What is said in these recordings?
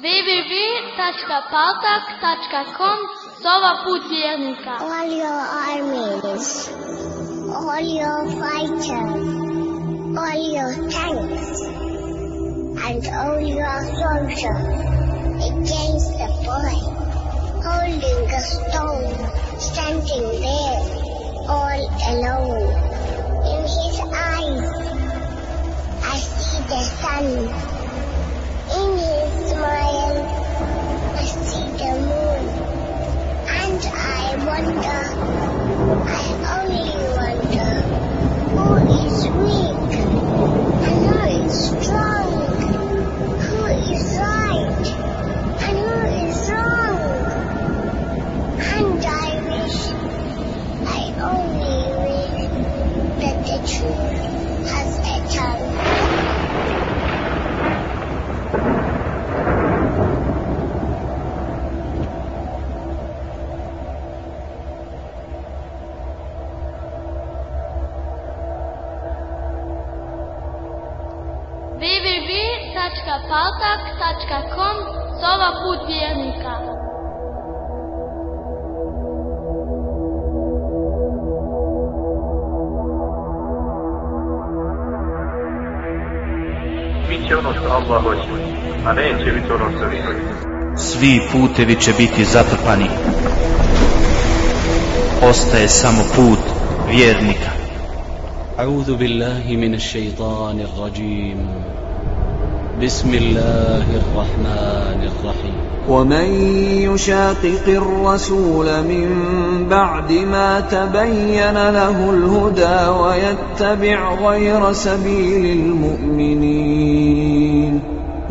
www.paltak.com Sova put vjernika All your armies, all your fighters, all your tanks, and all your soldiers against the boy, holding a stone, standing there, all alone. In his eyes, I see the sun. In his I wonder, I only wonder, uh, who is weak and who is strong? Who is right and who is wrong? And I wish, I only wish that the truth a neće biti ono što vi. Svi putevi će biti zatrpani. Ostaje samo put vjernika. أعوذ بالله من الشيطان الرجيم بسم الله الرحمن الرحيم ومن يشاقق الرسول من بعد ما تبين له الهدى ويتبع غير سبيل المؤمنين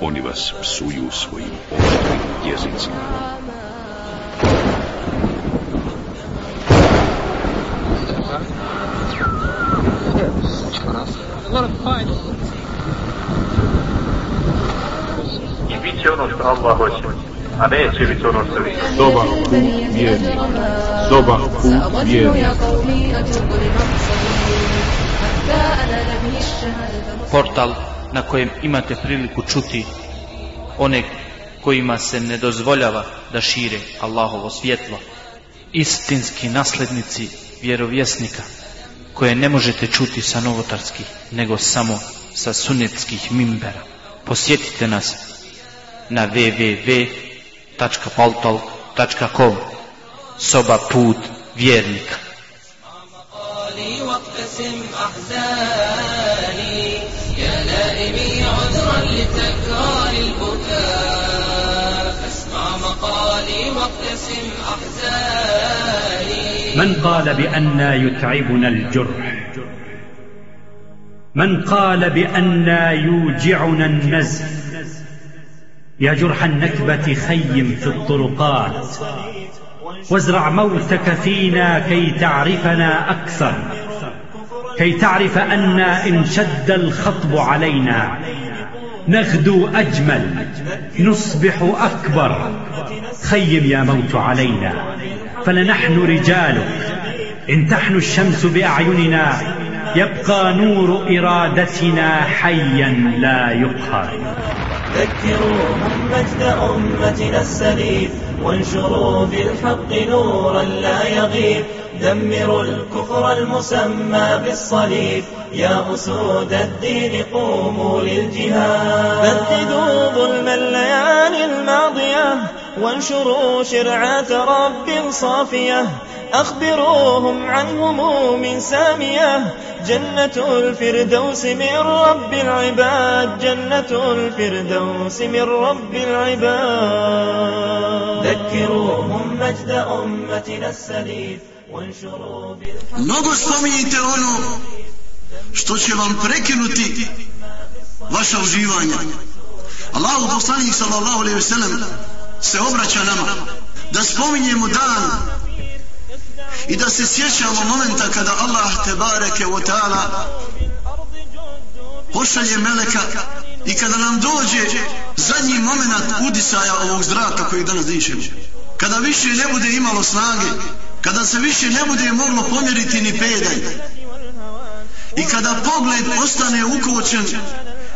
oni vas psuju svojim oštrim jezicima. I bit će ono što Allah hoće, a neće biti ono što vi hoćete. Dobar put vjernik. Dobar put vjernik. Portal na kojem imate priliku čuti one kojima se ne dozvoljava da šire Allahovo svjetlo. Istinski naslednici vjerovjesnika koje ne možete čuti sa novotarskih, nego samo sa sunetskih mimbera. Posjetite nas na www.paltalk.com Soba put vjernika. يا لائمي عذرا لتكرار البكاء. فاسمع مقالي واقتسم أحزاني. من قال بأن يتعبنا الجرح؟ من قال بأن يوجعنا النزف؟ يا جرح النكبة خيم في الطرقات. وازرع موتك فينا كي تعرفنا أكثر. كي تعرف أن إن شد الخطب علينا نغدو أجمل نصبح أكبر. خيم يا موت علينا فلنحن رجالك. إن تحن الشمس بأعيننا يبقى نور إرادتنا حيا لا يقهر. ذكروهم مجد أمتنا السليم وانشروا في الحق نورا لا يغيب. دمروا الكفر المسمى بالصليب. يا أسود الدين قوموا للجهاد. بددوا ظلم الليالي الماضية وانشروا شرعة رب صافية. أخبروهم عن هموم سامية. جنة الفردوس من رب العباد. جنة الفردوس من رب العباد. ذكروهم مجد أمتنا السليف. Mnogo spominjite ono što će vam prekinuti vaša uživanja. Allahu poslanik sallallahu alejhi ve sellem se obraća nama da spominjemo dan i da se sjećamo momenta kada Allah te bareke o ta'ala pošalje meleka i kada nam dođe zadnji moment udisaja ovog zraka koji danas dišemo. Kada više ne bude imalo snage, kada se više ne bude moglo pomjeriti ni pedaj i kada pogled ostane ukočen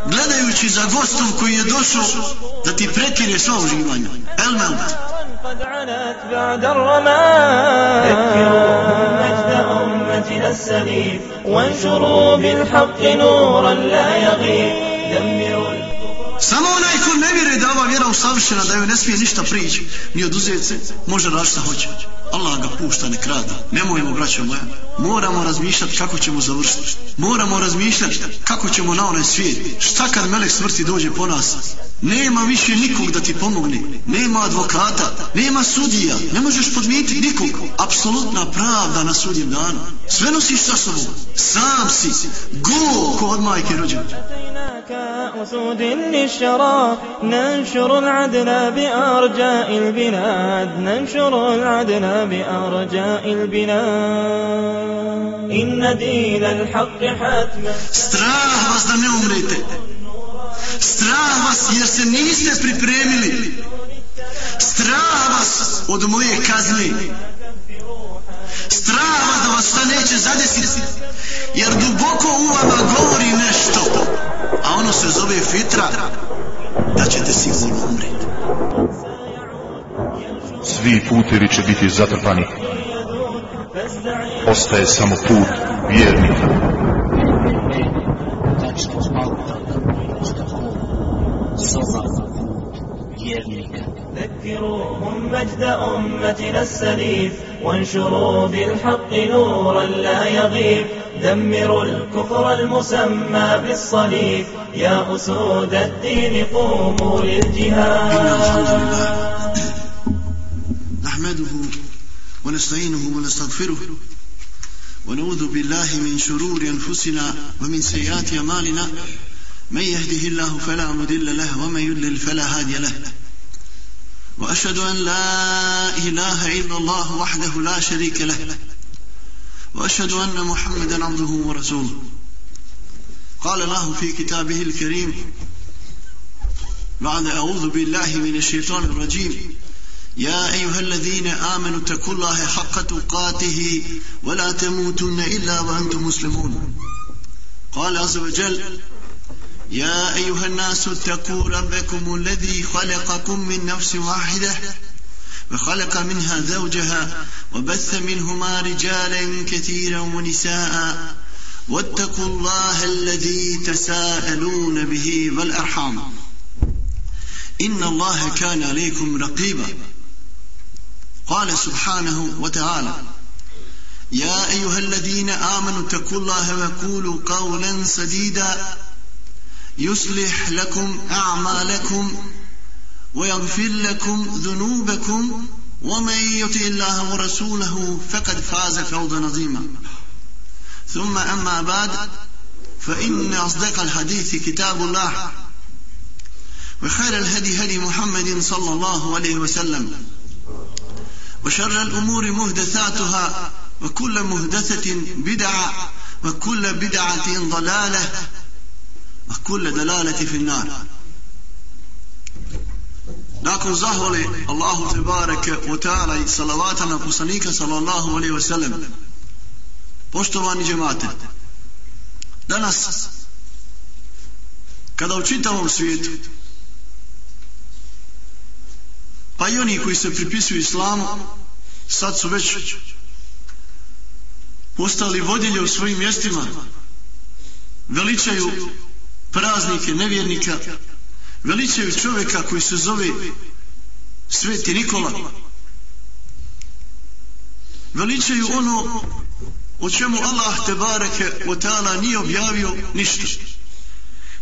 gledajući za gostom koji je došao da ti prekine sva uživanja. El Melt. قد عنت بعد الرماد ذكروهم مجد وانشروا بالحق نورا لا يغيب da ova usavršena, da joj ne smije ništa prići, ni oduzeti se, može raditi šta hoće. Allah ga pušta, ne krada. Nemojmo, braćo moja. Moramo razmišljati kako ćemo završiti. Moramo razmišljati kako ćemo na onaj svijet. Šta kad melek smrti dođe po nas? Nema više nikog da ti pomogne. Nema advokata, nema sudija. Ne možeš podmijeti nikog. Apsolutna pravda na sudjem danu. Sve nosiš sa sobom. Sam si. Go ko od majke rođena. كأسود للشرى ننشر العدل بأرجاء البلاد ننشر العدل بأرجاء البلاد إن دين الحق حتما Strah vas da ne umrete. Strah vas jer se niste pripremili. Strah vas od moje kazne. Strah vas da vas šta neće zadesiti. Jer duboko u vama govori nešto. A ono se zove fitra. Da ćete sigurno umriti. Svi putevi će biti zatrpani. Ostaje samo put vjernika. ذكروهم مجد أمتنا السليف وانشروا بالحق نورا لا يغيب. دمروا الكفر المسمى بالصليب. يا أسود الدين قوموا للجهاد. نحمده ونستعينه ونستغفره ونعوذ بالله من شرور أنفسنا ومن سيئات أمالنا من يهده الله فلا مضل له ومن يضلل فلا هادي له. وأشهد أن لا إله إلا الله وحده لا شريك له. وأشهد أن محمدا عبده ورسوله. قال الله في كتابه الكريم بعد أعوذ بالله من الشيطان الرجيم. يا أيها الذين آمنوا اتقوا الله حق تقاته ولا تموتن إلا وأنتم مسلمون. قال عز وجل يا أيها الناس اتقوا ربكم الذي خلقكم من نفس واحدة وخلق منها زوجها وبث منهما رجالا كثيرا ونساء واتقوا الله الذي تساءلون به والأرحام. إن الله كان عليكم رقيبا. قال سبحانه وتعالى يا أيها الذين آمنوا اتقوا الله وقولوا قولا سديدا. يصلح لكم أعمالكم ويغفر لكم ذنوبكم ومن يطع الله ورسوله فقد فاز فوزا عظيما. ثم أما بعد فإن أصدق الحديث كتاب الله وخير الهدي هدي محمد صلى الله عليه وسلم وشر الأمور مهدثاتها وكل مهدثة بدعة وكل بدعة ضلالة a kulle dalaleti fin nar nakon zahvali Allahu te bareke u ta'ala i salavata na poslanika sallallahu alaihi wasallam poštovani džemate danas kada u čitavom svijetu pa i oni koji se pripisuju islamu sad su već postali vodilje u svojim mjestima veličaju praznike nevjernika, veličaju čovjeka koji se zove Sveti Nikola, veličaju ono o čemu Allah te bareke o ta'ala nije objavio ništa.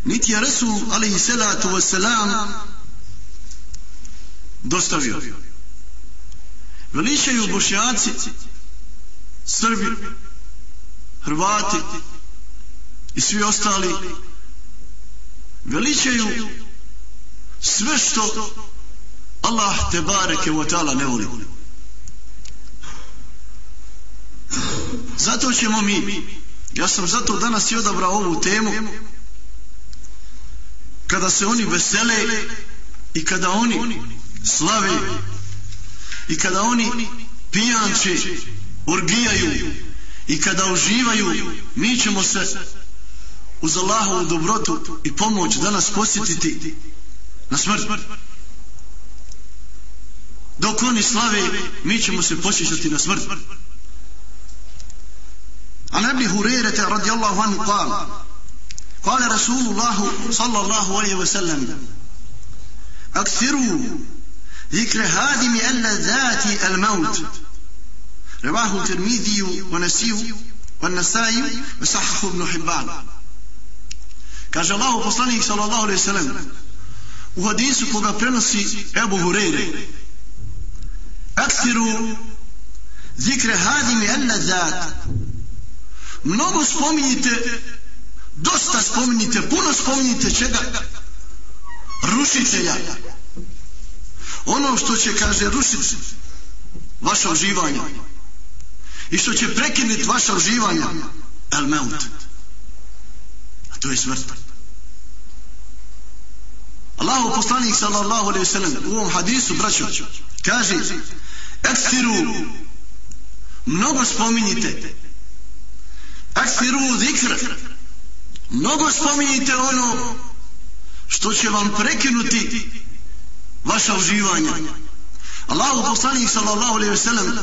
Niti je Resul alaihi salatu wasalam dostavio. Veličaju bošnjaci, Srbi, Hrvati i svi ostali veličaju sve što Allah te bareke wa ta'ala ne voli. Zato ćemo mi, ja sam zato danas i odabrao ovu temu, kada se oni vesele i kada oni slave i kada oni pijanče, orgijaju i kada uživaju, mi ćemo se uz Allahovu dobrotu i pomoć danas posjetiti na smrt. Dok oni slave, mi ćemo se posjećati na smrt. عن ابي هريره رضي الله عنه قال قال رسول الله صلى الله عليه وسلم اكثروا ذكر هادم اللذات الموت رواه الترمذي ونسيه والنسائي وصححه ابن حبان kaže Allah poslanik sallallahu alejhi ve sellem u hadisu koga prenosi Ebu Hureyre aksiru zikre hadimi allazat mnogo spominjite dosta spominjite puno spominjite čega? Rušitelja ono što će kaže rušiti vaša uživanja i što će prekinuti vaša uživanja el meut a to je smrt. Allahu poslanik sallallahu alaihi sallam u ovom hadisu braćo kaže Eksiru, mnogo spominjite Eksiru zikr. Mnogo spominjite ono što će vam prekinuti vaša uživanja. Allahu poslanik sallallahu alaihi sallam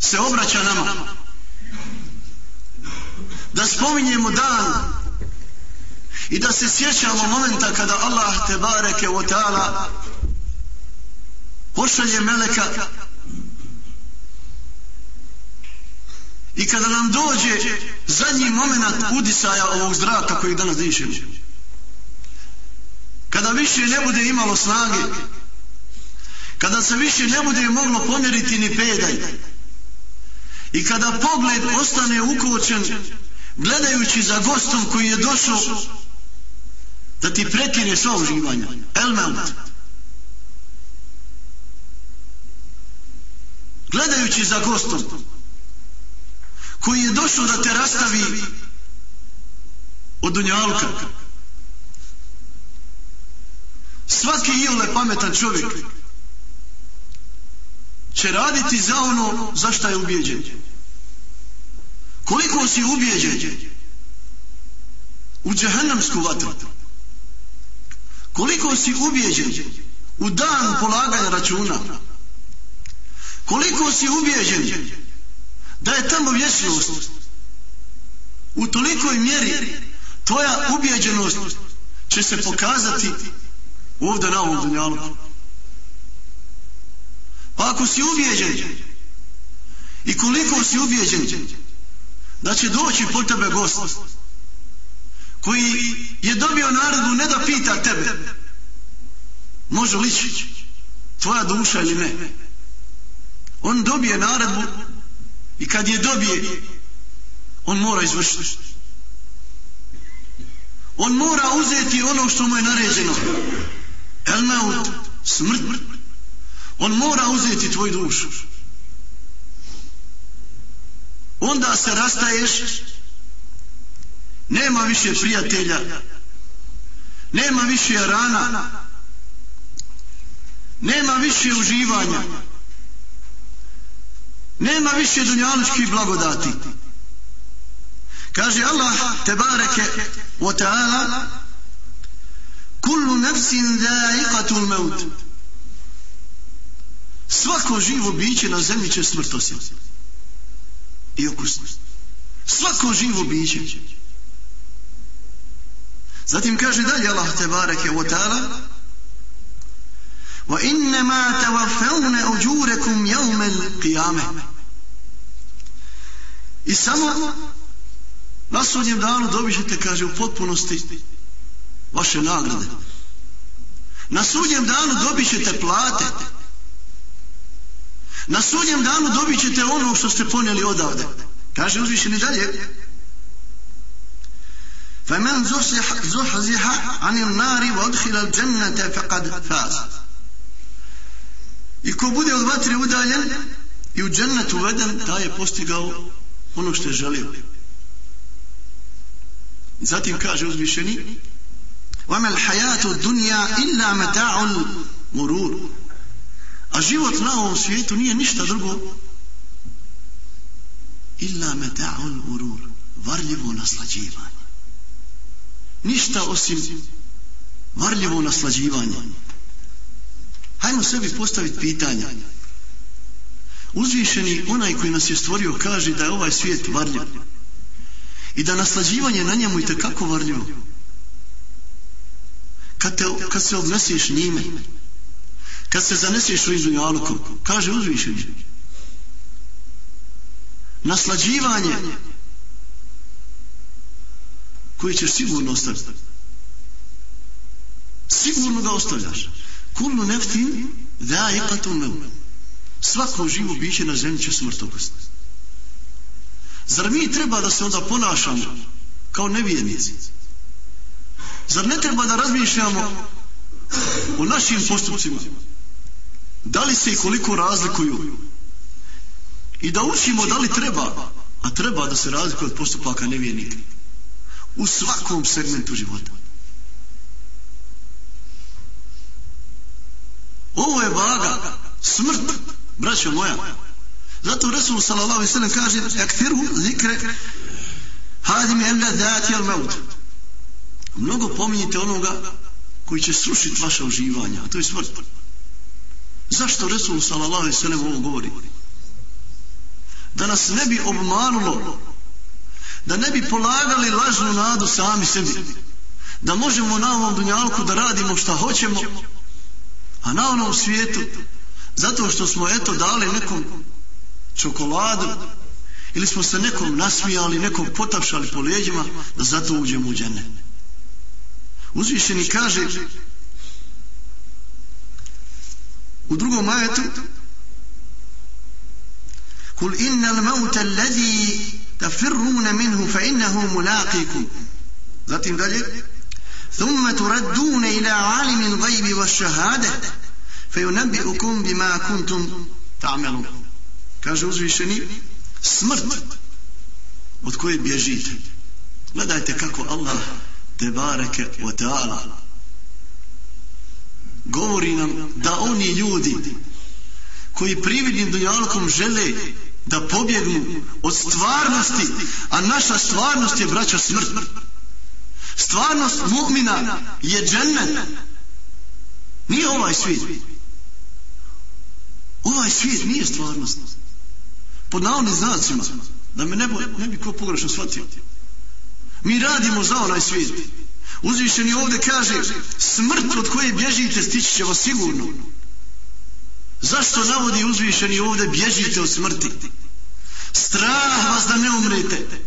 se obraća nama da spominjemo dan i da se sjećamo momenta kada Allah te bareke o ta'ala pošalje meleka I kada nam dođe zadnji moment udisaja ovog zraka koji danas dišemo. Kada više ne bude imalo snage. Kada se više ne bude moglo pomjeriti ni pedaj. I kada pogled ostane ukočen gledajući za gostom koji je došao da ti prekine sva uživanja. Elmelt. Gledajući za gostom koji je došao da te rastavi od dunjalka. Svaki iole pametan čovjek će raditi za ono za šta je ubijeđen. Koliko si ubijeđen u džehennemsku vatru? Koliko si ubijeđen u dan polaganja računa? Koliko si ubijeđen da je tamo vječnost u tolikoj mjeri tvoja ubijeđenost će se pokazati ovdje na ovom dunjalu pa ako si ubijeđen i koliko si ubijeđen da će doći po tebe gost koji je dobio naredbu ne da pita tebe može li tvoja duša ili ne on dobije naredbu I kad je dobije, on mora izvršiti. On mora uzeti ono što mu je naređeno. El meut, smrt. On mora uzeti tvoju dušu. Onda se rastaješ, nema više prijatelja, nema više rana, nema više uživanja, nema više dunjaličkih blagodati. Kaže Allah tebareke wa ta'ala kullu nefsin daiqatul maut. Svako živo biće na zemlji će smrt osjetiti i okusno. Svako živo biće. Zatim kaže dalje Allah te bareke u ta'ala Wa innama tawaffavne uđurekum jevmel qiyame I samo na sudnjem danu dobićete kaže, u potpunosti vaše nagrade. Na sudnjem danu dobićete plate. Na sudnjem danu dobićete ono što ste ponijeli odavde. Kaže uzvišeni dalje. فمن زحزح عن النار وادخل الجنة فقد فاز I ko bude od vatre udaljen i u džennet uveden, taj je postigao ono što je želio. Zatim kaže uzvišeni وَمَا الْحَيَاتُ الدُّنْيَا إِلَّا مَتَاعُ الْمُرُورُ A život na ovom svijetu nije ništa drugo illa meta'ul urur varljivo naslađivanje ništa osim marljivo naslađivanje. Hajmo sebi postaviti pitanja uzvišeni onaj koji nas je stvorio kaže da je ovaj svijet varljiv i da naslađivanje na njemu i kako varljivo kad, te, kad se obnesiš njime kad se zanesiš u izunjalukom kaže uzvišeni. Naslađivanje koji ćeš sigurno ostaviti. Sigurno ga ostavljaš. Kullu neftin da je patum svako živo biće na zemlji će smrt okositi zar mi treba da se onda ponašamo kao nevijenici zar ne treba da razmišljamo o našim postupcima? Da li se i koliko razlikuju? I da učimo da li treba a treba da se razlikuje od postupaka nevijenika u svakom segmentu života. Ovo je vaga smrt braćo moja. Zato Resul sallallahu alejhi ve sellem kaže akfiru zikre hadim en la al maut. Mnogo pominjite onoga koji će srušiti vaša uživanja a to je smrt. Zašto Resul sallallahu alejhi ve sellem ovo govori? Da nas ne bi obmanulo da ne bi polagali lažnu nadu sami sebi. Da možemo na ovom dunjalku da radimo šta hoćemo a na onom svijetu. Zato što smo eto dali nekom čokoladu ili smo se nekom nasmijali nekom potapšali po leđima da zato uđemo u džene. Uzvišeni kaže u drugom majetu kul inna l-mauta alladhi tafirruna minhu fa innahu mulaqikum zatim dalje ثم تردون إلى عالم الغيب والشهادة فينبئكم بما كنتم تعملون kaže uzvišeni smrt od koje bježite gledajte kako Allah te bareke wa ta'ala govori nam da oni ljudi koji prividnim dunjalkom žele da pobjegnu od stvarnosti a naša stvarnost je braća smrt. Stvarnost mu'mina je džennet. Nije ovaj svijet. Ovaj svijet nije stvarnost. Pod navodnim znacima da me ne, bo, ne bi ko pogrešno shvatio. Mi radimo za onaj svijet. Uzvišeni ovdje kaže smrt od koje bježite stići će vas sigurno. Zašto navodi uzvišeni ovdje bježite od smrti? Strah vas da ne umrete.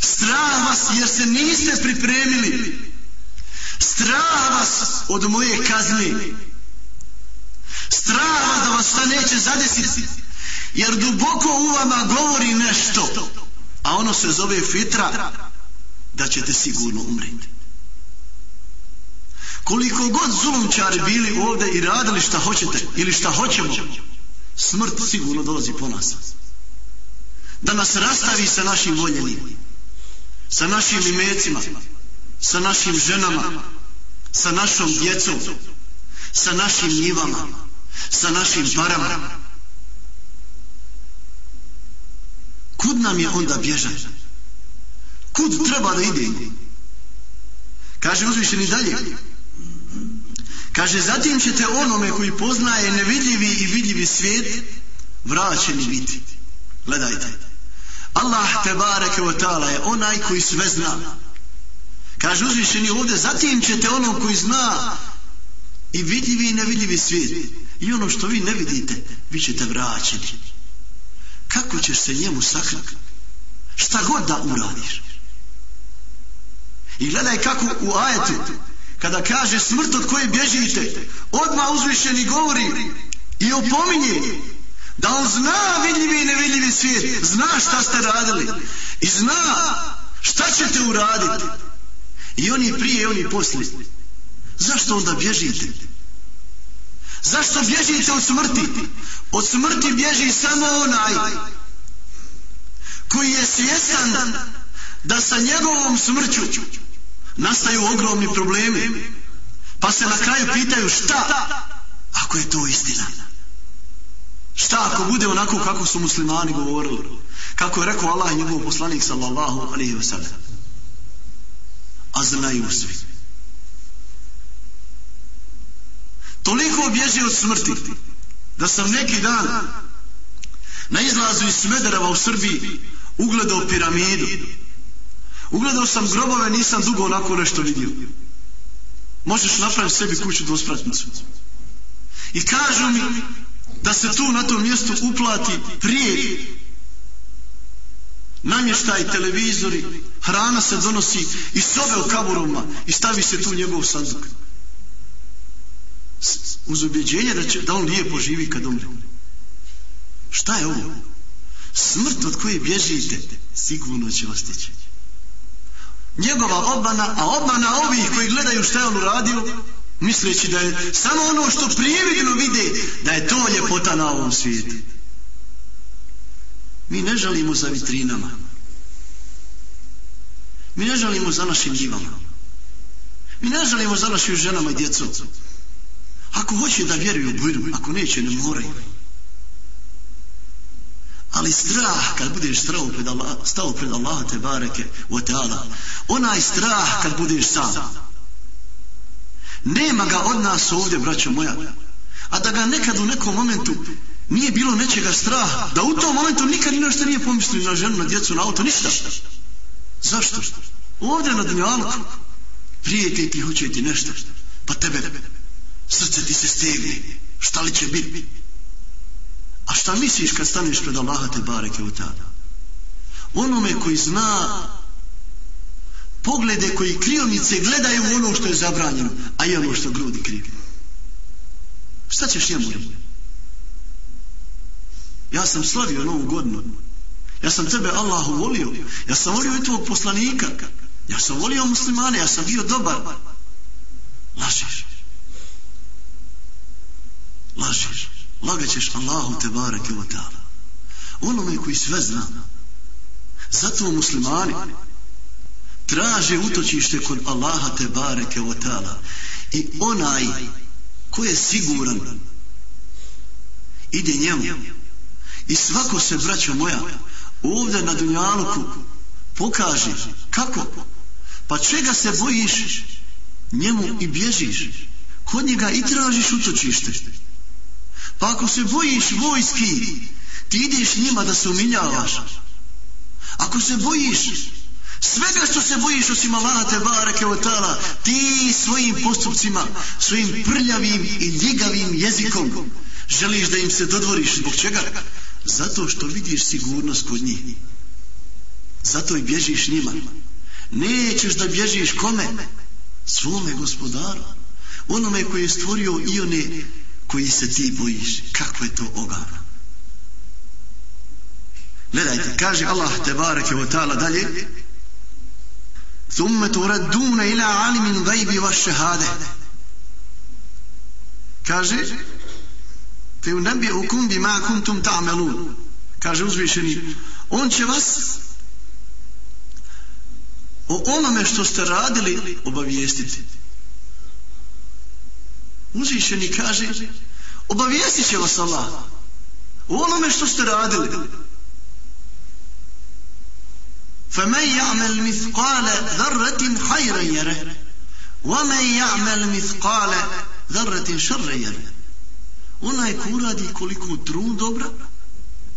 Strah vas jer se niste pripremili. Strah vas od moje kazne. Strah vas da vas šta neće zadesiti. Jer duboko u vama govori nešto. A ono se zove fitra da ćete sigurno umreti. Koliko god zulumčari bili ovde i radili šta hoćete ili šta hoćemo smrt sigurno dolazi po nas da nas rastavi sa našim voljenim sa našim imecima sa našim ženama sa našom djecom sa našim njivama sa našim parama. Kud nam je onda bježan? kud treba da ide kaže uzvišeni dalje. Kaže zatim ćete onome koji poznaje nevidljivi i vidljivi svijet vraćeni biti. Gledajte. Allah te bareke o ta'ala je onaj koji sve zna. Kaže uzvišeni ovdje, zatim ćete onom koji zna i vidljivi i nevidljivi svijet. I ono što vi ne vidite, vi ćete vraćeni. Kako ćeš se njemu sakrati? Šta god da uradiš. I gledaj kako u ajetu, kada kaže smrt od koje bježite, odmah uzvišeni govori i opominje da on zna vidljivi i nevidljivi svijet, zna šta ste radili i zna šta ćete uraditi. I oni prije i oni poslije. Zašto onda bježite? Zašto bježite od smrti? Od smrti bježi samo onaj koji je svjestan da sa njegovom smrću nastaju ogromni problemi. Pa se na kraju pitaju šta ako je to istina? Šta ako bude onako kako su muslimani govorili? Kako je rekao Allah i njegov poslanik sallallahu alaihi wa sallam? A znaju svi. Toliko bježi od smrti da sam neki dan na izlazu iz Smedereva u Srbiji ugledao piramidu. Ugledao sam grobove, nisam dugo onako nešto vidio. Možeš napraviti sebi kuću dvospratnicu. I kažu mi da se tu na tom mjestu uplati prije namještaj televizori, hrana se donosi iz sobe u kaburovima i stavi se tu njegov sanduk. Uz objeđenje da, će, da on lijepo živi kad umre. Šta je ovo? Smrt od koje bježite, sigurno će vas tići. Njegova obmana, a obmana ovih koji gledaju šta je on uradio, misleći da je samo ono što prividno vide, da je to ljepota na ovom svijetu. Mi ne žalimo za vitrinama. Mi ne žalimo za našim njivama. Mi ne žalimo za našim ženama i djecom. Ako hoće da vjeruju, budu. Ako neće, ne moraju. Ali strah, kad budeš strao pred Allah, stao pred Allaha te bareke, o teala, onaj strah kad budeš sam, nema ga od nas ovdje, braćo moja, a da ga nekad u nekom momentu nije bilo nečega straha, da u tom momentu nikad ni nešto nije pomislio na ženu, na djecu, na auto, ništa. Zašto? Ovdje na dunjalku prijete ti hoće ti nešto, pa tebe srce ti se stegne, šta li će biti? A šta misliš kad staneš pred Allaha te bareke u tada? Onome koji zna poglede koji kriomice gledaju u ono što je zabranjeno, a i ono što grudi kriju. Šta ćeš njemu reći? Ja sam slavio novu godinu. Ja sam tebe Allahu volio. Ja sam volio i tvojeg poslanika. Ja sam volio muslimane. Ja sam bio dobar. Lažeš. Lažeš. Lagaćeš Allahu te barek i vatala. Onome koji sve zna. Zato muslimani traže utočište kod Allaha te bareke o ta'ala. I onaj ko je siguran ide njemu I svako se, braćo moja, ovdje na Dunjaluku pokaže kako. Pa čega se bojiš njemu i bježiš? Kod njega i tražiš utočište. Pa ako se bojiš vojski, ti ideš njima da se umiljavaš. Ako se bojiš svega što se bojiš osim Allaha te barake o tala, ti svojim postupcima, svojim prljavim i ljigavim jezikom želiš da im se dodvoriš. Zbog čega? Zato što vidiš sigurnost kod njih. Zato i bježiš njima. Nećeš da bježiš kome? Svome gospodaru. Onome koji je stvorio i one koji se ti bojiš. Kako je to ogavno? Gledajte, kaže Allah te bareke o ta'ala dalje ثم تردون إلى عالم الغيب والشهادة kaže fe u nebi ukum bi ma kuntum ta'melun kaže uzvišeni on će vas o onome što ste radili obavijestiti uzvišeni kaže obavijestit će vas Allah o onome što ste radili فمن يعمل مثقال ذرة خيرا يره ومن يعمل مثقال ذرة شرا يره onaj ko uradi koliko trun dobra,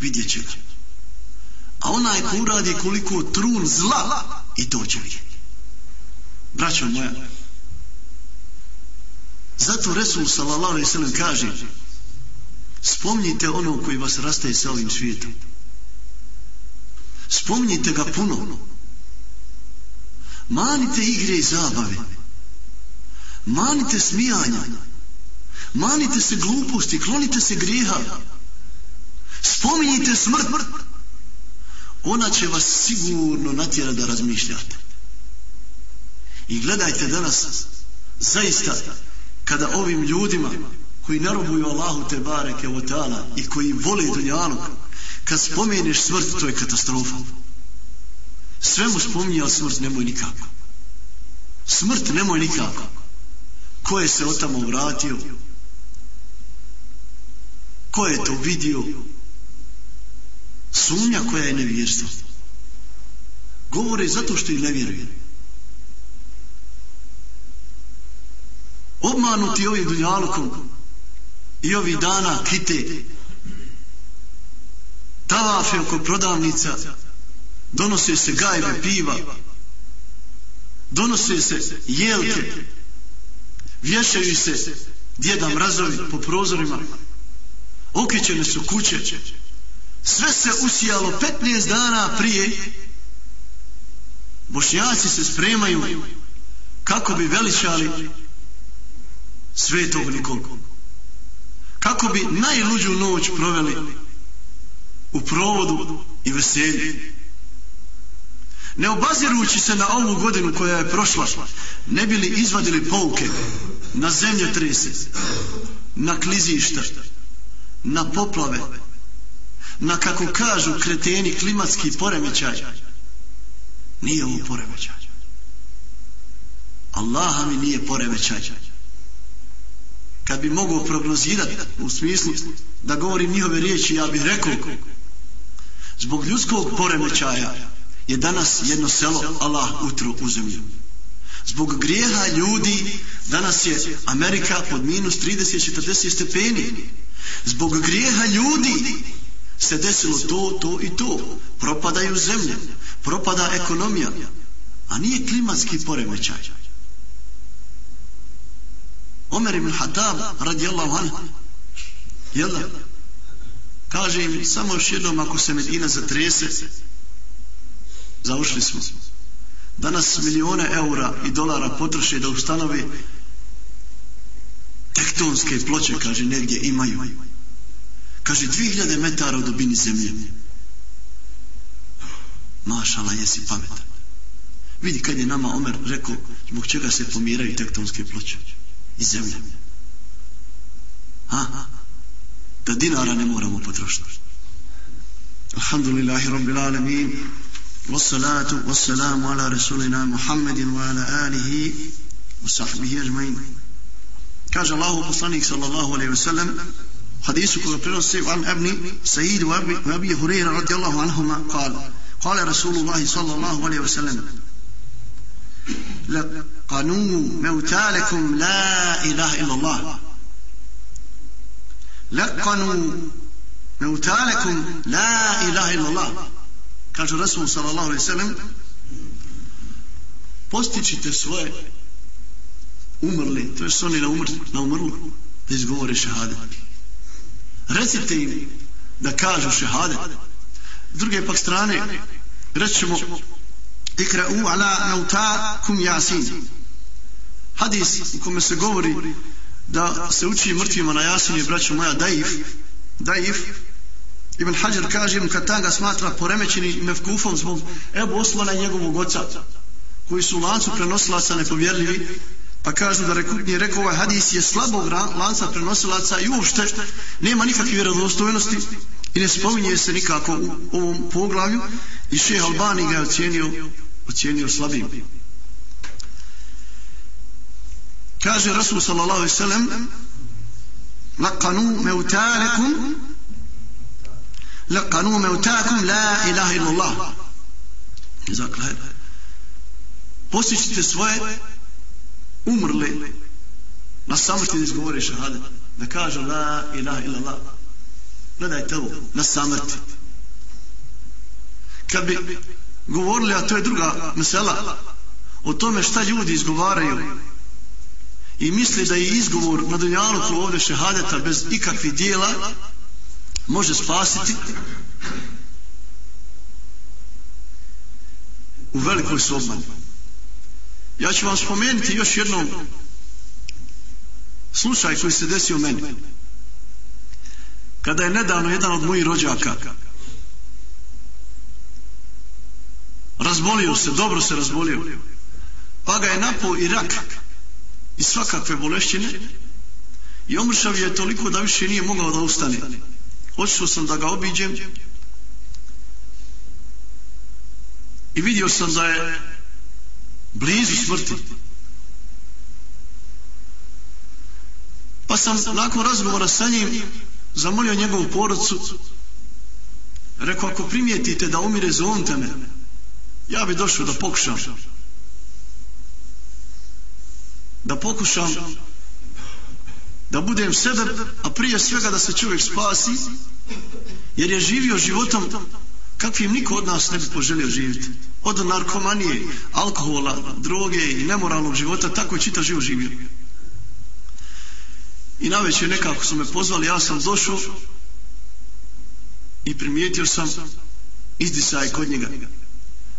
vidjet će ga. A onaj ko uradi koliko trun zla, i to će vidjeti. Braćo moja, zato Resul sallallahu alaihi sallam kaže, spomnite ono koji vas rastaje sa ovim svijetom. Spomnite ga puno. Manite igre i zabave. Manite smijanja. Manite se gluposti, klonite se grijeha. Spominjite smrt. Ona će vas sigurno natjera da razmišljate. I gledajte danas, zaista, kada ovim ljudima koji narobuju Allahu te bareke o ta'ala i koji vole dunjalog, kad spomeneš smrt, to je katastrofa. Sve mu spominje, ali smrt nemoj nikako. Smrt nemoj nikako. Ko je se otamo vratio? Ko je to vidio? Sumnja koja je nevjerstvo. Govore zato što i ne vjeruje. Obmanuti ovim dunjalukom i ovih dana kite tavafe oko prodavnica donose se gajbe piva donose se jelke vješaju se djeda mrazovi po prozorima okričene su kuće. Sve se usijalo 15 dana prije. Bošnjaci se spremaju kako bi veličali svetog nikog kako bi najluđu noć proveli u provodu i veselju. Ne obazirujući se na ovu godinu koja je prošla ne bili izvadili pouke na zemlje trese na klizišta na poplave na kako kažu kreteni klimatski poremećaj. Nije ovo poremećaj. Allaha mi nije poremećaj. Kad bi mogao prognozirati u smislu da govorim njihove riječi ja bih rekao zbog ljudskog poremećaja je danas jedno selo Allah utro u zemlju. Zbog grijeha ljudi danas je Amerika pod minus 30-40 stepeni. Zbog grijeha ljudi se desilo to, to i to. Propadaju zemlje propada ekonomija a nije klimatski poremećaj. Omer ibn Hatab radijallahu anhu jel kaže im samo još jednom ako se Medina zatrese zaušli smo danas milijone eura i dolara potroše da ustanove tektonske ploče kaže negdje imaju kaže 2000 metara u dubini zemlje mašala jesi pametan vidi kad je nama Omer rekao zbog čega se pomiraju tektonske ploče i zemlje. Ha? Da dinara ne moramo potrošiti. Alhamdulillahi rabbil alamin. Wassalatu wassalamu ala rasulina Muhammedin wa ala alihi wa sahbihi ajmain. Kaže Allahu poslanik sallallahu alaihi wa sallam hadisu koga prenosi an abni Sayyid wa abi, Hureyra radijallahu anhuma kala kala Rasulullahi sallallahu alaihi wa sallam لقنوا موتالكم لا إله إلا الله لقنوا موتالكم la ilaha illallah الله Rasul sallallahu صلى الله عليه postičite svoje umrli, to je što oni na, umr, na umrlo, da izgovore šehade. Recite im da kažu šehade. S druge pak strane, rećemo ikra'u ala nauta kum jasin. Hadis u kome se govori da se uči mrtvima na jasin je braćo moja daif daif. Ibn Hajar kaže im kad tanga smatra poremećeni mevkufom zbog Ebu Osmana i njegovog oca koji su u lancu prenosilaca nepovjerljivi pa kažu da rekutni rekao ovaj hadis je slabog lanca prenosilaca i uopšte nema nikakve vjerodostojnosti i ne spominje se nikako u ovom poglavlju i šeha Albani ga je ocijenio, ocijenio slabim kaže Rasul sallallahu alaihi sallam laqanu meutalekum laqanu meutakum la ilaha illallah. Zakaj posjećite svoje umrle na samrti da izgovore šahade da kaže la ilaha illallah. Gledajte ovo na samrti kad bi govorili, a to je druga mesela, o tome šta ljudi izgovaraju i misli da je izgovor na dunjaluku ovde šehadeta bez ikakvih dijela može spasiti u velikoj su obmani. Ja ću vam spomenuti još jednom slučaj koji se desio meni. Kada je nedavno jedan od mojih rođaka razbolio se, dobro se razbolio, pa ga je napao i rak i svakakve bolešćine i omršav je toliko da više nije mogao da ustane. Hoćeo sam da ga obiđem i vidio sam da je blizu smrti. Pa sam nakon razgovora sa njim zamolio njegovu porodcu rekao ako primijetite da umire zovnite me ja bi došao da pokušam da pokušam da budem sebe a prije svega da se čovjek spasi jer je živio životom kakvim niko od nas ne bi poželio živjeti. Od narkomanije, alkohola droge i nemoralnog života tako je čita život živio. I na večer nekako su me pozvali ja sam došao i primijetio sam izdisaj kod njega.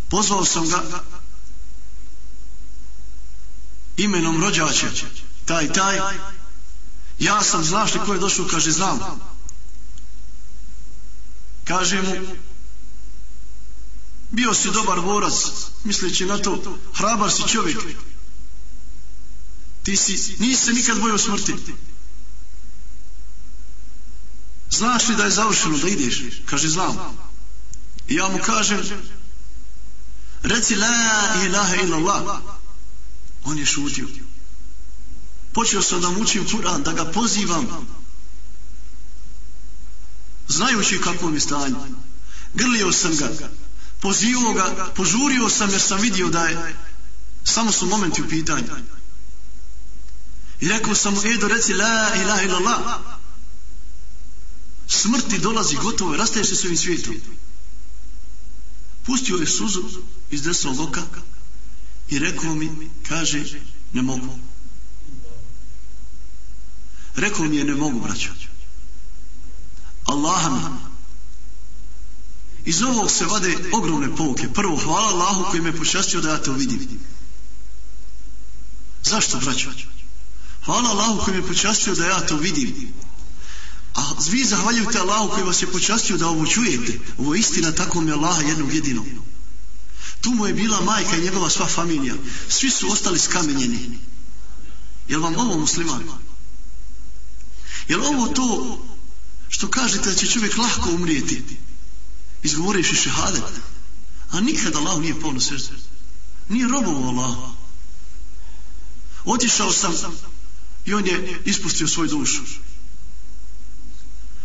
Pozvao sam ga imenom rođače. Taj taj. Ja sam znaš li ko je došao? Kaže znam. Kaže mu bio si dobar borac misleći na to hrabar si čovjek. Ti si nisi se nikad bojao smrti. Znaš li da je završeno da ideš? Kaže znam. I ja mu kažem reci la ilaha illallah on je šutio. Počeo sam da mu učim Kur'an da ga pozivam znajući kako mi stanje grlio sam ga pozivao ga požurio sam jer sam vidio da je samo su momenti u pitanju. I rekao sam mu Edo reci la ilaha illallah. Smrti dolazi gotovo rastaješ se s ovim svijetom. Pustio je suzu iz desnog oka i rekao mi, kaže, ne mogu. Rekao mi je, ne mogu, braćo. Allah mi. Iz ovog se vade ogromne pouke. Prvo, hvala Allahu koji me počastio da ja to vidim. Zašto, braćo? Hvala Allahu koji me počastio da ja to vidim. A vi zahvaljujte Allahu koji vas je počastio da ovo čujete. Ovo je istina tako mi Allaha jednog jedinog. Tu mu je bila majka i njegova sva familija. Svi su ostali skamenjeni. Jel vam ovo musliman? Jel ovo to što kažete da će čovjek lahko umrijeti? Izgovoriš i šehadet. A nikada Allah nije polno srce. Nije robovo Allah. Otišao sam i on je ispustio svoju dušu.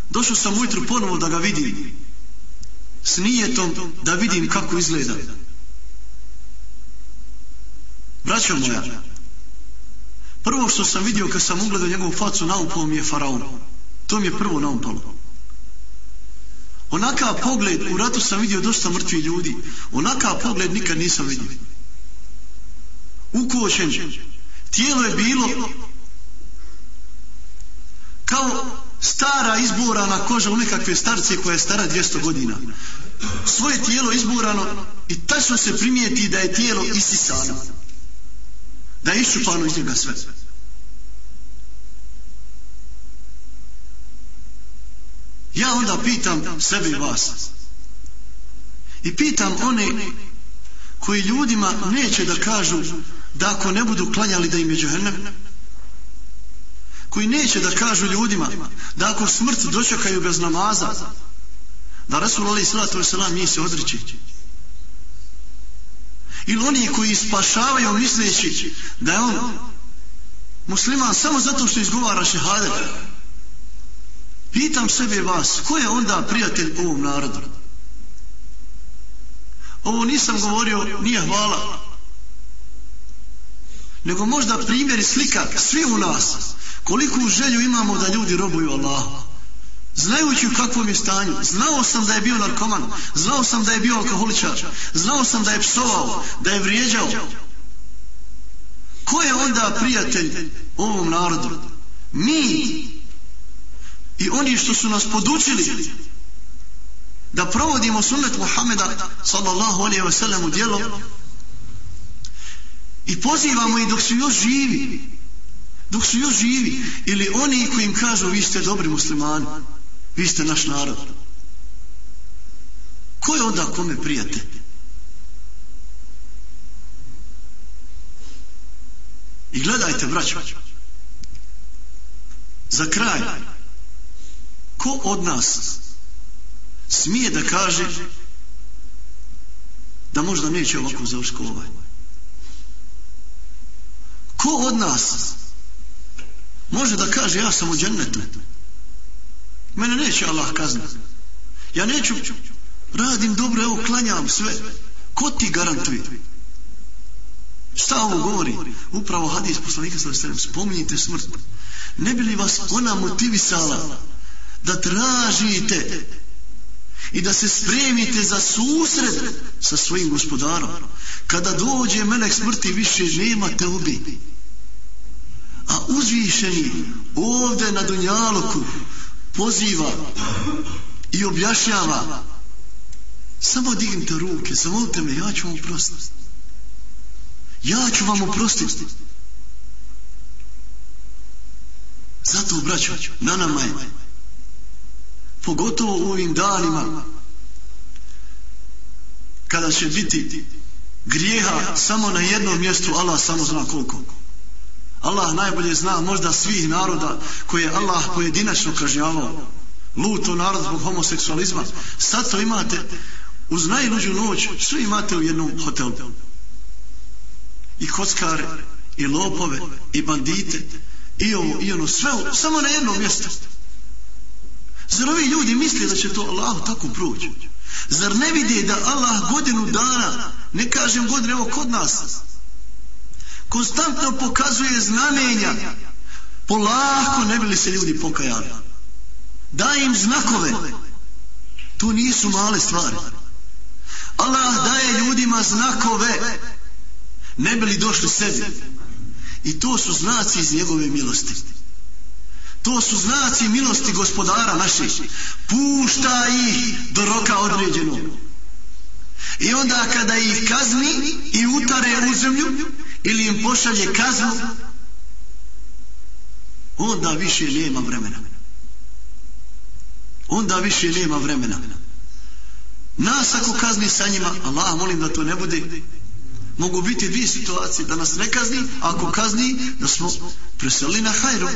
Došao sam ujutru ponovo da ga vidim. S nijetom da vidim kako izgleda. Braćo moja, prvo što sam vidio kad sam ugledao njegovu facu naupao mi je faraon. To mi je prvo naupalo. Onakav pogled, u ratu sam vidio dosta mrtvih ljudi, onakav pogled nikad nisam vidio. Ukočen, tijelo je bilo kao stara izborana koža u nekakve starce koja je stara 200 godina. Svoje tijelo izborano i tačno se primijeti da je tijelo isisano da je iščupano iz njega sve. Ja onda pitam sebe i vas. I pitam one koji ljudima neće da kažu da ako ne budu klanjali da im je džehennem, koji neće da kažu ljudima da ako smrt dočekaju bez namaza, da Rasul Ali Salatu Veselam nije se odreći ili oni koji spašavaju misleći da je on musliman samo zato što izgovara šehadet. Pitam sebe vas ko je onda prijatelj ovom narodu? Ovo nisam govorio nije hvala. Nego možda primjer i slika svi u nas Koliko želju imamo da ljudi robuju Allaha znajući u kakvom je stanju, znao sam da je bio narkoman, znao sam da je bio alkoholičar, znao sam da je psovao, da je vrijeđao. Ko je onda prijatelj ovom narodu? Mi i oni što su nas podučili da provodimo sunnet Muhammeda sallallahu alaihi wa sallam u dijelo i pozivamo ih dok su još živi dok su još živi ili oni koji im kažu vi ste dobri muslimani vi ste naš narod. Ko je onda kome prijatelj? I gledajte braćo za kraj ko od nas smije da kaže da možda neće ovako završiti ovaj ko od nas može da kaže ja sam u džennetu? Mene neće Allah kazniti ja neću radim dobro evo klanjam sve. Ko ti garantuje? Šta ovo govori? Upravo hadis poslanika sallallahu alejhi spominjite smrt. Ne bi li vas ona motivisala da tražite i da se spremite za susret sa svojim gospodarom? Kada dođe melek smrti više nema te ubi a uzvišeni ovde na Dunjaluku poziva i objašnjava. Samo dignite ruke zamolite me ja ću vam oprostiti. Ja ću vam oprostiti. Zato braćo na nama je pogotovo u ovim danima kada će biti grijeha samo na jednom mjestu Allah samo zna koliko. Allah najbolje zna možda svih naroda koje je Allah pojedinačno kažnjavao. Luto narod zbog homoseksualizma. Sad to imate uz najluđu noć sve imate u jednom hotelu. I kockare i lopove i bandite i ovo i ono sve samo na jednom mjestu. Zar ovi ljudi misle da će to Allah tako proći? Zar ne vidi da Allah godinu dana, ne kažem godinu, evo kod nas, konstantno pokazuje znamenja, polako ne bili se ljudi pokajali. Daj im znakove. To nisu male stvari. Allah daje ljudima znakove. Ne bili došli sebi. I to su znaci iz njegove milosti. To su znaci milosti gospodara naših. Pušta ih do roka određenog. I onda kada ih kazni i utare u zemlju ili im pošalje kaznu, onda više nema vremena. Onda više nema vremena. Nas ako kazni sa njima, Allah molim da to ne bude, mogu biti dvije situacije, da nas ne kazni, a ako kazni, da smo preselili na hajru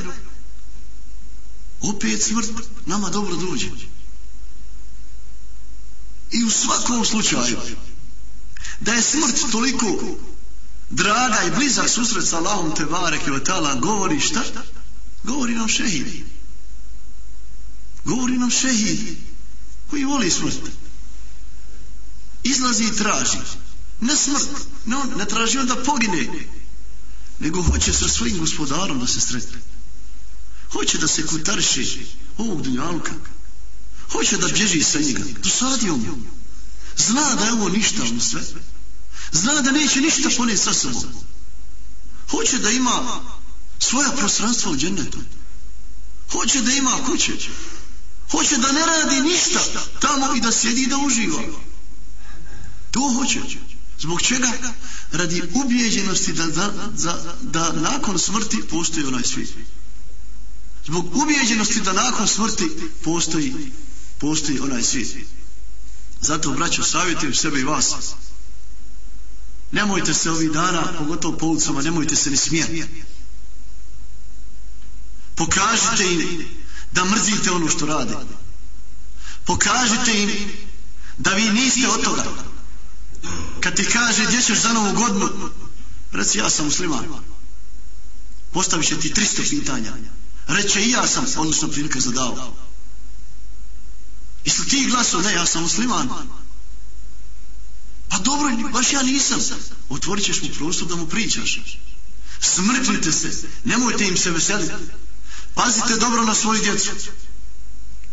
opet smrt nama dobro dođe. I u svakom slučaju, da je smrt toliko draga i blizak susret sa Allahom te bareke od tala, govori šta? Govori nam šehid. Govori nam šehid koji voli smrt. Izlazi i traži. Ne smrt, ne, on, ne traži on da pogine, nego hoće sa svojim gospodarom da se sretne hoće da se kutarši ovog dunjalka hoće da bježi sa njega dosadio mu zna da je ovo ništa ono sve zna da neće ništa ponijeti sa sobom. Hoće da ima svoja prostranstva u džennetu. Hoće da ima kuće. Hoće da ne radi ništa tamo i da sjedi i da uživa. To hoće. Zbog čega? Radi ubijeđenosti da, da, da, da nakon smrti postoji onaj svijet. Zbog ubijeđenosti da nakon smrti postoji postoji onaj svijet. Zato braćo savjetujem sebe i vas nemojte se ovih dana pogotovo po ulicama nemojte se ni smijati. Pokažite im da mrzite ono što rade. Pokažite im da vi niste od toga. Kad ti kaže gdje ćeš za novu godinu? Reci ja sam musliman. Postavit će ti 300 pitanja. Reče i ja sam odlično prilike zadao Jesi ti glaso? Ne, ja sam musliman. Pa dobro, baš ja nisam. Otvorit ćeš mu prostor da mu pričaš. Smrknite se, nemojte im se veseliti. Pazite dobro na svoju djecu.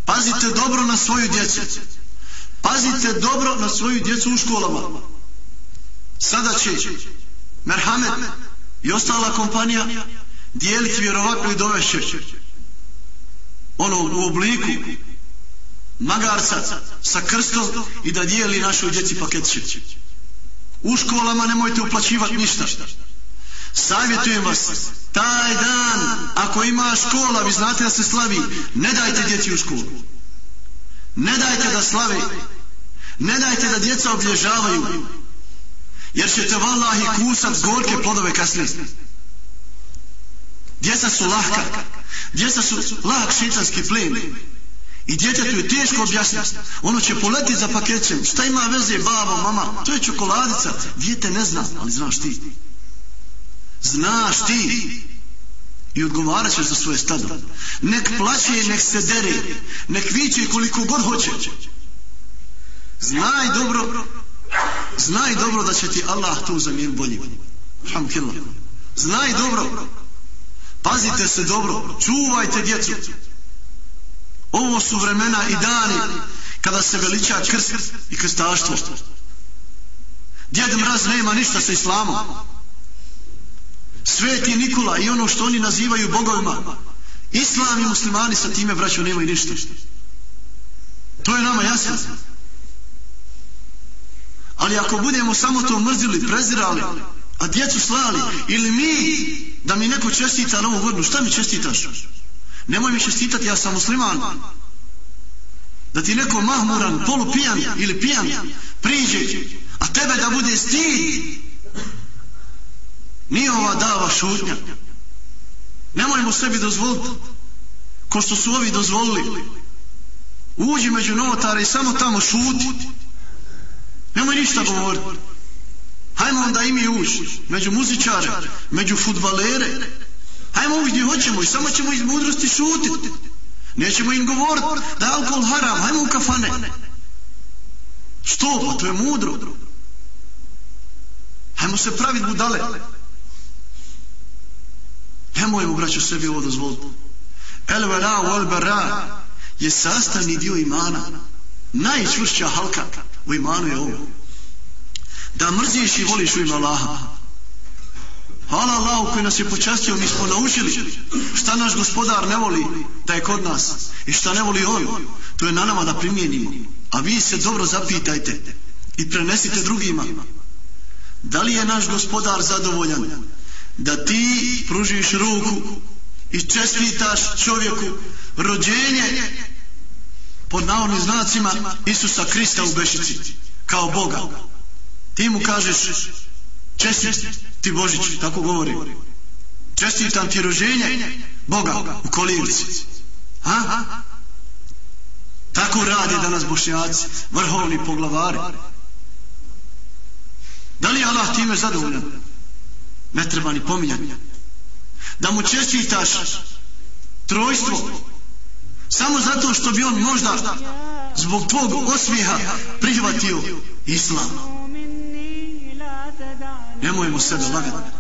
Pazite dobro na svoju djecu. Pazite dobro na svoju djecu u školama. Sada će Merhamet i ostala kompanija dijeliti vjerovatno i dovešće ono u obliku magarca sa krstom i da dijeli našoj djeci paketće. U školama nemojte uplaćivati ništa. Savjetujem vas, taj dan, ako ima škola, vi znate da se slavi, ne dajte djeci u školu. Ne dajte da slave. Ne dajte da djeca oblježavaju. Jer ćete vallahi kusat gorke plodove kasnije. Djeca su lahka. Djeca su lahk šeitanski plen. I djetetu je teško objasniti. Ono će poleti za paketcem. Šta ima veze babo, mama? To je čokoladica. Dijete ne zna, ali znaš ti. Znaš ti. I odgovarat ćeš za svoje stado. Nek plaće, nek se dere. Nek viće koliko god hoće. Znaj dobro. Znaj dobro da će ti Allah tu zamijen bolji. Alhamdulillah. Znaj dobro. Pazite se dobro. Čuvajte djecu. Ovo su vremena i dani kada se veliča krst i krstaštvo. Djed Mraz nema ništa sa islamom. Sveti Nikola i ono što oni nazivaju bogovima. Islam i muslimani sa time braćo nemaju ništa. To je nama jasno. Ali ako budemo samo to mrzili, prezirali, a djecu slali, ili mi, da mi neko čestita novu godinu, šta mi čestitaš? Nemoj mi čestitati, ja sam musliman. Da ti neko mahmuran, polupijan ili pijan priđe, a tebe da bude stid. Nije ova dava šutnja. Nemojmo sebi dozvoliti, ko što su ovi dozvolili. Uđi među novotare i samo tamo šuti. Nemoj ništa govoriti. Hajmo onda i mi ući među muzičare, među futbalere, Hajmo ući gdje hoćemo i samo ćemo iz mudrosti šutiti. Nećemo im govorit da je alkohol haram, hajmo u kafane. Što? Pa to je mudro. Hajmo se pravit budale. Nemojmo, braću, sebi ovo dozvoliti. El vera u el bera je sastavni dio imana. Najčvršća halka u imanu je ovo. Da mrziš i voliš u ima Allaha. Hvala Allahu koji nas je počastio, mi smo naučili šta naš gospodar ne voli da je kod nas i šta ne voli on. To je na nama da primijenimo. A vi se dobro zapitajte i prenesite drugima. Da li je naš gospodar zadovoljan da ti pružiš ruku i čestitaš čovjeku rođenje pod navodnim znacima Isusa Krista u Bešici kao Boga. Ti mu kažeš čestit ti Božić, tako govori. Čestitam ti roženje Boga u Kolivci. Ha? Tako radi danas bošnjaci, vrhovni poglavari. Da li je Allah time zadovoljan? Ne treba ni pominjati. Da mu čestitaš trojstvo samo zato što bi on možda zbog tvog osmijeha prihvatio islam. Nemojmo sebe lagati.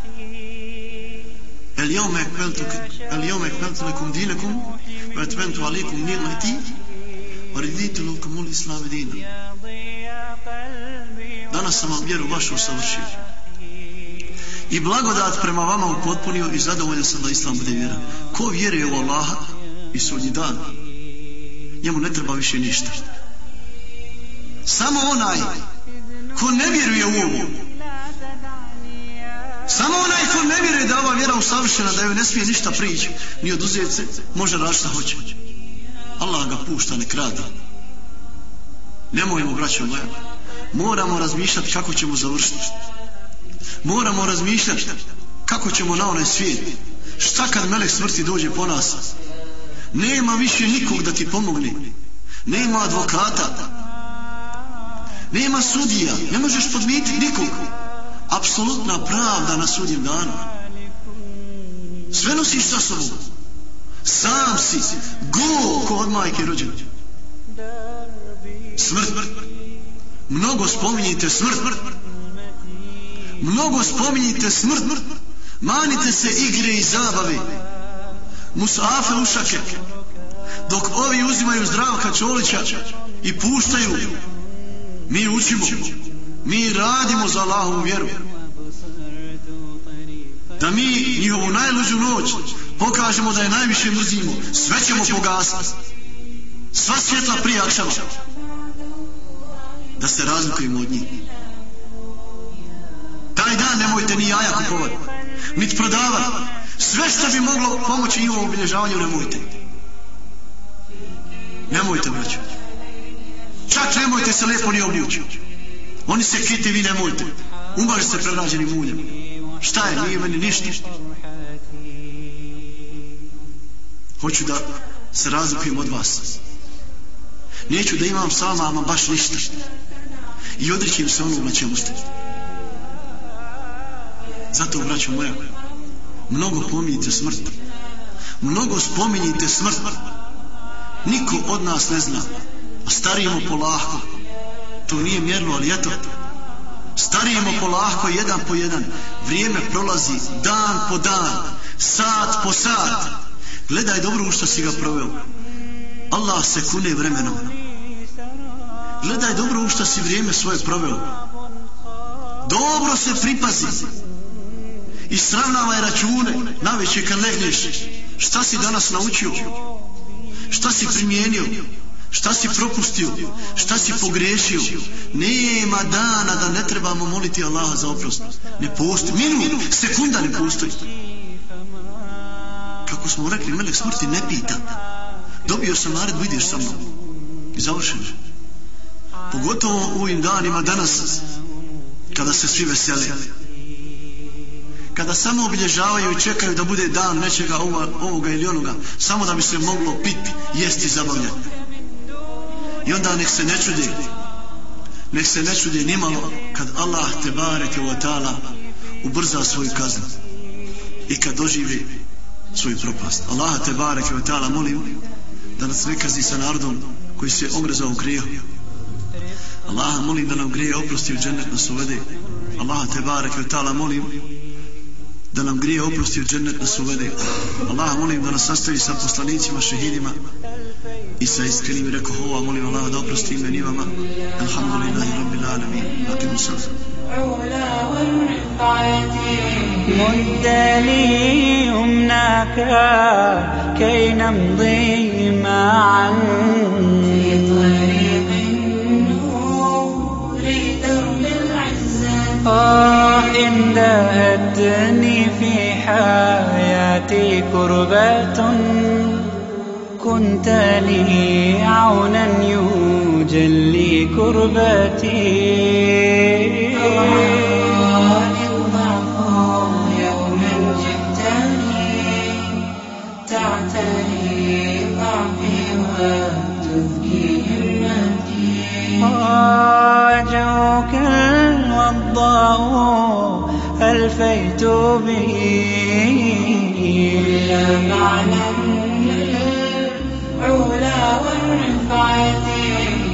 El jome ekmeltu el jome ekmeltu lekum dinekum ve etmentu alikum nirmeti wa riditu lukum ul islam dina. Danas sam vam vjeru vašu savršio. I blagodat prema vama upotpunio i zadovoljan sam da islam bude vjera. Ko vjeruje u Allaha i sudnji dan, njemu ne treba više ništa. Samo onaj ko ne vjeruje u ovo, Samo onaj ko ne vjeruje da ova vjera usavršena, da joj ne smije ništa prići, ni oduzeti se, može raditi šta hoće. Allah ga pušta, ne kradi. Nemojmo, braćo moja, moramo razmišljati kako ćemo završiti. Moramo razmišljati kako ćemo na onaj svijet. Šta kad melek smrti dođe po nas? Nema više nikog da ti pomogne. Nema advokata. Nema sudija. Ne možeš podmiti nikog apsolutna pravda na sudjem danu. Sve nosiš sa sobom. Sam si, go ko od majke rođen. Smrt. Mnogo spominjite smrt. Mnogo spominjite smrt. Manite se igre i zabave. Musafe ušake. Dok ovi uzimaju zdravka Čolića i puštaju, mi učimo, mi radimo za Allahovu vjeru. Da mi njihovu najluđu noć pokažemo da je najviše mrzimo, sve ćemo pogasiti. Sva svjetla prije akšama. Da se razlikujemo od njih. Taj dan nemojte ni jaja kupovati, niti prodavati. Sve što bi moglo pomoći njihovom obilježavanju nemojte. Nemojte, braću. Čak nemojte se lijepo ni obući. Oni se kiti, vi nemojte. Umaže se prerađenim uljem. Šta je, nije meni ništa. Hoću da se razlikujem od vas. Neću da imam sa vama, ama baš ništa. I odrećim se onog na čemu ste. Zato, braćo moja, mnogo pominjite smrt. Mnogo spominjite smrt. Niko od nas ne zna. A starijemo polako. To nije mjerno, ali eto. Starijemo polako, jedan po jedan. Vrijeme prolazi, dan po dan, sat po sat. Gledaj dobro u što si ga proveo. Allah se kune vremenom. Gledaj dobro u što si vrijeme svoje proveo. Dobro se pripazi. I sravnavaj račune na veće kad legneš. Šta si danas naučio? Šta si primijenio? Šta si propustio? Šta si pogriješio? Nema dana da ne trebamo moliti Allaha za oprost. Ne postoji. Minut, sekunda ne postoji. Kako smo rekli, melek smrti ne pita. Dobio sam naredbu, ideš sa mnom. I završeno. Pogotovo u ovim danima danas, kada se svi veseli. Kada samo obilježavaju i čekaju da bude dan nečega ovoga ili onoga, samo da bi se moglo piti, jesti i zabavljati. I onda nek se ne čude, nek se ne čude nimalo kad Allah te bareke u atala ubrza svoju kaznu i kad doživi svoju propast. Allah te bareke u atala molim da nas ne kazi sa narodom koji se ogrezao u grijehu. Allah molim da nam grije oprosti u džennet nas uvede. Allah te bareke u atala molim da nam grije oprosti u džennet nas uvede. Allah molim da nas sastavi sa poslanicima, šehidima sa iskrenim rekao hova molim Allah da oprosti ime ni vama. Alhamdulillahi rabbil alamin. Akim sam. مد لي يمناك كي نمضي معا في طريق النور درب العزة آه إن دهتني في حياتي كربات كنت لي عونا يجلي كربتي. ضعفي وتذكي همتي الوضاء ألفيت به. لا معنى رفعتي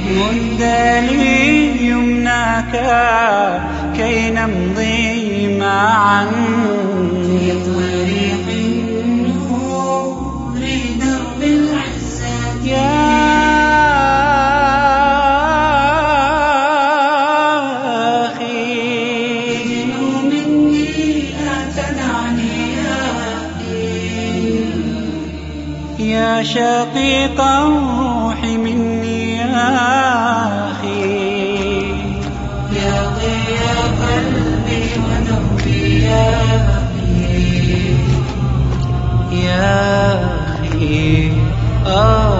مندلي يمناك كي نمضي معا. شقيق الروح مني يا أخي. يا ضياء قلبي ونومي يا أخي يا أخي. آه.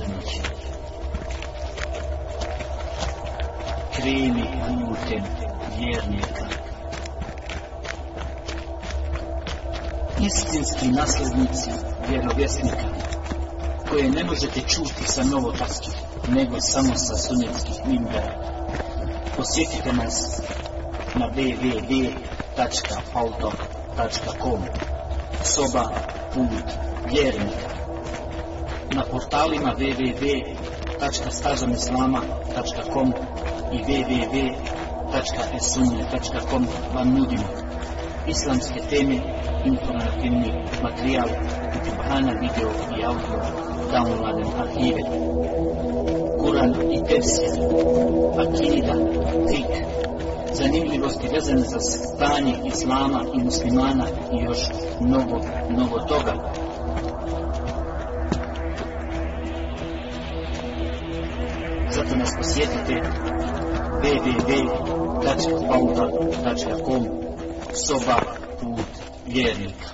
Pravovjernih. Kreni putem vjernika. Istinski naslednici vjerovjesnika koje ne možete čuti sa novotarskih, nego samo sa sunjetskih mimbera. Posjetite nas na www.autor.com Soba put vjernika na portalima www.stazamislama.com i www.esunje.com vam nudimo islamske teme, informativni materijal, Kubhana video i audio, downloaden arhive, Kuran i Tefsir, Akida, Fik, zanimljivosti vezane za stanje Islama i muslimana i još mnogo, mnogo toga. Posjetite www.pauta.com Soba put vjernika.